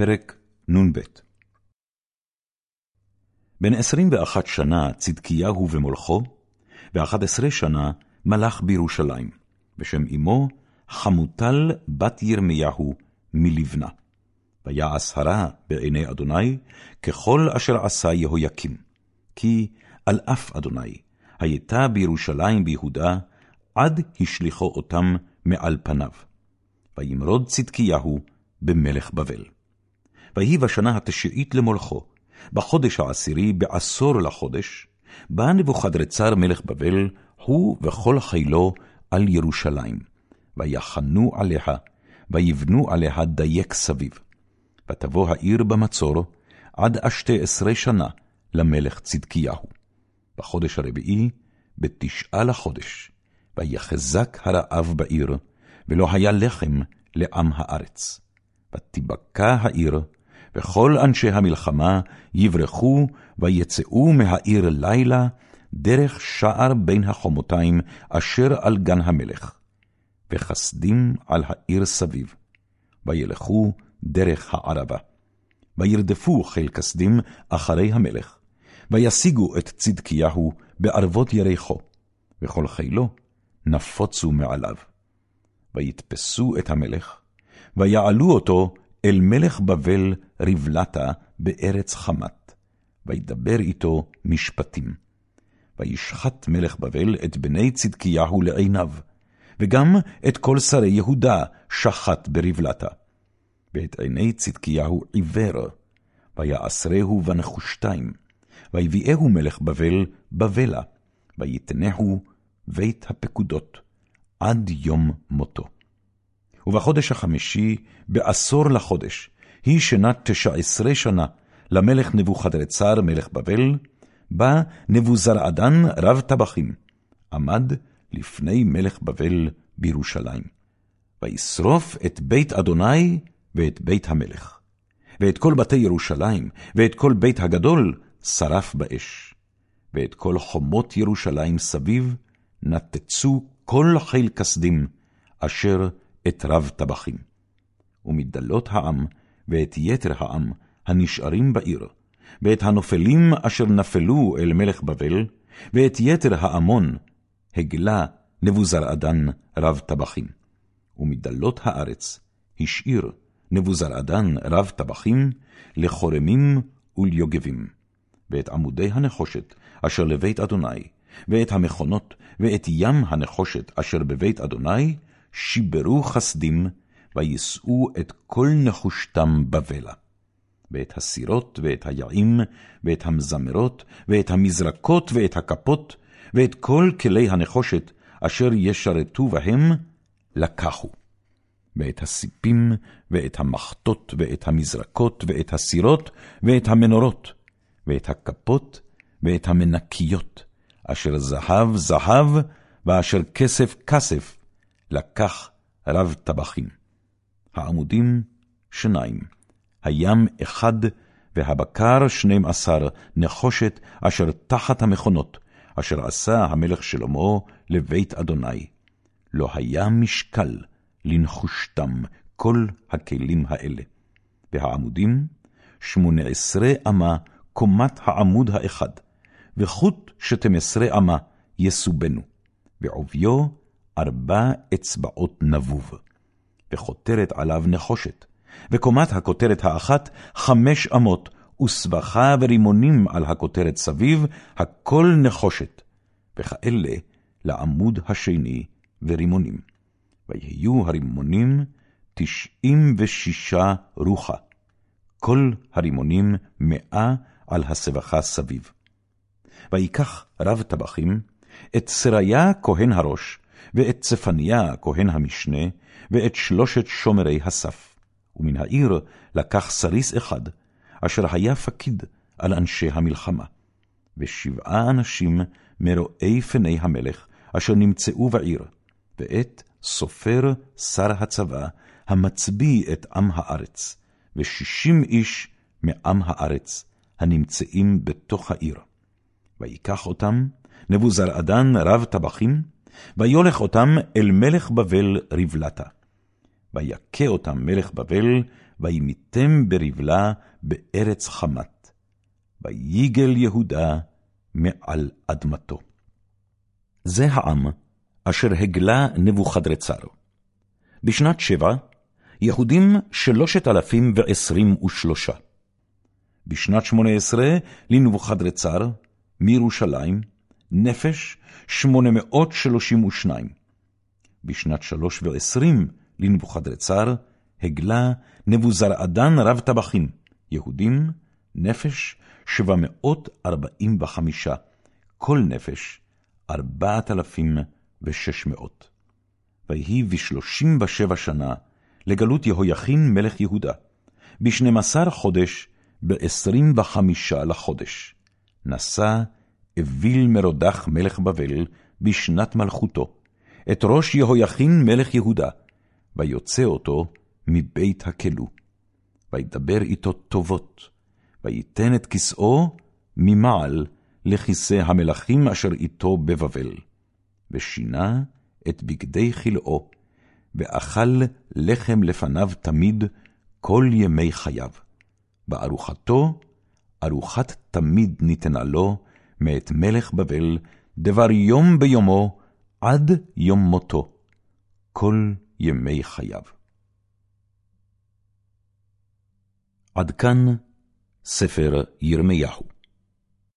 פרק נ"ב בן עשרים ואחת שנה צדקיהו ומולכו, ואחת עשרה שנה מלך בירושלים, בשם אמו חמוטל בת ירמיהו מלבנה. ויעש הרע בעיני אדוני, ככל אשר עשה יהויקים. כי על אף אדוני, הייתה בירושלים ביהודה, עד השליחו אותם מעל פניו. וימרוד צדקיהו במלך בבל. ויהי בשנה התשיעית למולכו, בחודש העשירי, בעשור לחודש, בא נבוכדרצר מלך בבל, הוא וכל חילו, על ירושלים. ויחנו עליה, ויבנו עליה דייק סביב. ותבוא העיר במצור, עד השתי עשרה שנה למלך צדקיהו. בחודש הרביעי, בתשעה לחודש, ויחזק הרעב בעיר, ולא היה לחם לעם הארץ. ותיבקע העיר, וכל אנשי המלחמה יברחו ויצאו מהעיר לילה, דרך שער בין החומותיים אשר על גן המלך, וחסדים על העיר סביב, וילכו דרך הערבה. וירדפו חיל כסדים אחרי המלך, וישיגו את צדקיהו בערבות יריחו, וכל חילו נפוצו מעליו. ויתפסו את המלך, ויעלו אותו אל מלך בבל רבלתה בארץ חמת, וידבר איתו משפטים. וישחט מלך בבל את בני צדקיהו לעיניו, וגם את כל שרי יהודה שחט ברבלתה. ואת עיני צדקיהו עיוור, ויעשרהו בנחושתיים, ויביאהו מלך בבל בבלה, ויתנהו בית הפקודות, עד יום מותו. ובחודש החמישי, בעשור לחודש, היא שנת תשע עשרה שנה, למלך נבוכדרצר מלך בבל, בא נבוזרעדן רב טבחים, עמד לפני מלך בבל בירושלים. וישרוף את בית אדוני ואת בית המלך, ואת כל בתי ירושלים, ואת כל בית הגדול, שרף באש. ואת כל חומות ירושלים סביב, נתצו כל חיל כסדים, אשר את רב טבחים. ומדלות העם, ואת יתר העם, הנשארים בעיר, ואת הנופלים אשר נפלו אל מלך בבל, ואת יתר העמון, הגלה נבוזרעדן רב טבחים. ומדלות הארץ, השאיר נבוזרעדן רב טבחים, לחורמים וליוגבים. ואת עמודי הנחושת אשר לבית אדוני, ואת המכונות, ואת ים הנחושת אשר בבית אדוני, שיברו חסדים, ויישאו את כל נחושתם בבלה. ואת הסירות, ואת היעים, ואת המזמרות, ואת המזרקות, ואת הכפות, ואת כל כלי הנחושת, אשר ישרתו בהם, לקחו. ואת הסיפים, ואת המחטות, ואת המזרקות, ואת הסירות, ואת המנורות, ואת הכפות, ואת המנקיות, אשר זהב זהב, ואשר כסף כסף, לקח רב טבחים. העמודים שניים, הים אחד, והבקר שנים עשר נחושת אשר תחת המכונות, אשר עשה המלך שלמה לבית אדוני. לא היה משקל לנחושתם כל הכלים האלה. והעמודים, שמונה עשרה אמה קומת העמוד האחד, וחוט שתים עשרה אמה יסובנו, ועוביו ארבע אצבעות נבוב, וכותרת עליו נחושת, וקומת הכותרת האחת חמש אמות, וסבכה ורימונים על הכותרת סביב, הכל נחושת, וכאלה לעמוד השני ורימונים. ויהיו הרימונים תשעים ושישה רוחה, כל הרימונים מאה על הסבכה סביב. ויקח רב טבחים את סריה כהן הראש, ואת צפניה כהן המשנה, ואת שלושת שומרי הסף. ומן העיר לקח סריס אחד, אשר היה פקיד על אנשי המלחמה. ושבעה אנשים מרואי פני המלך, אשר נמצאו בעיר, ואת סופר שר הצבא, המצביא את עם הארץ, ושישים איש מעם הארץ, הנמצאים בתוך העיר. ויקח אותם נבוזרעדן רב טבחים, ויולך אותם אל מלך בבל רבלתה. ויכה אותם מלך בבל, וימיתם ברבלה בארץ חמת. ויגל יהודה מעל אדמתו. זה העם אשר הגלה נבוכדרצר. בשנת שבע, יהודים שלושת אלפים ועשרים ושלושה. בשנת שמונה עשרה לנבוכדרצר, מירושלים, נפש שמונה מאות שלושים ושניים. בשנת שלוש ועשרים לנבוכדרצר, הגלה נבוזרעדן רב טבחים, יהודים, נפש שבע מאות ארבעים וחמישה, כל נפש ארבעת אלפים ושש מאות. ויהי בשלושים ושבע שנה לגלות יהויכין מלך יהודה, בשנים עשר חודש, בעשרים וחמישה לחודש. נשא אוויל מרודח מלך בבל בשנת מלכותו, את ראש יהויכין מלך יהודה, ויוצא אותו מבית הכלו. וידבר איתו טובות, ויתן את כסאו ממעל לכיסא המלכים אשר איתו בבבל. ושינה את בגדי כלאו, ואכל לחם לפניו תמיד כל ימי חייו. בארוחתו, ארוחת תמיד ניתנה לו, מאת מלך בבל, דבר יום ביומו, עד יום מותו, כל ימי חייו. עד כאן ספר ירמיהו.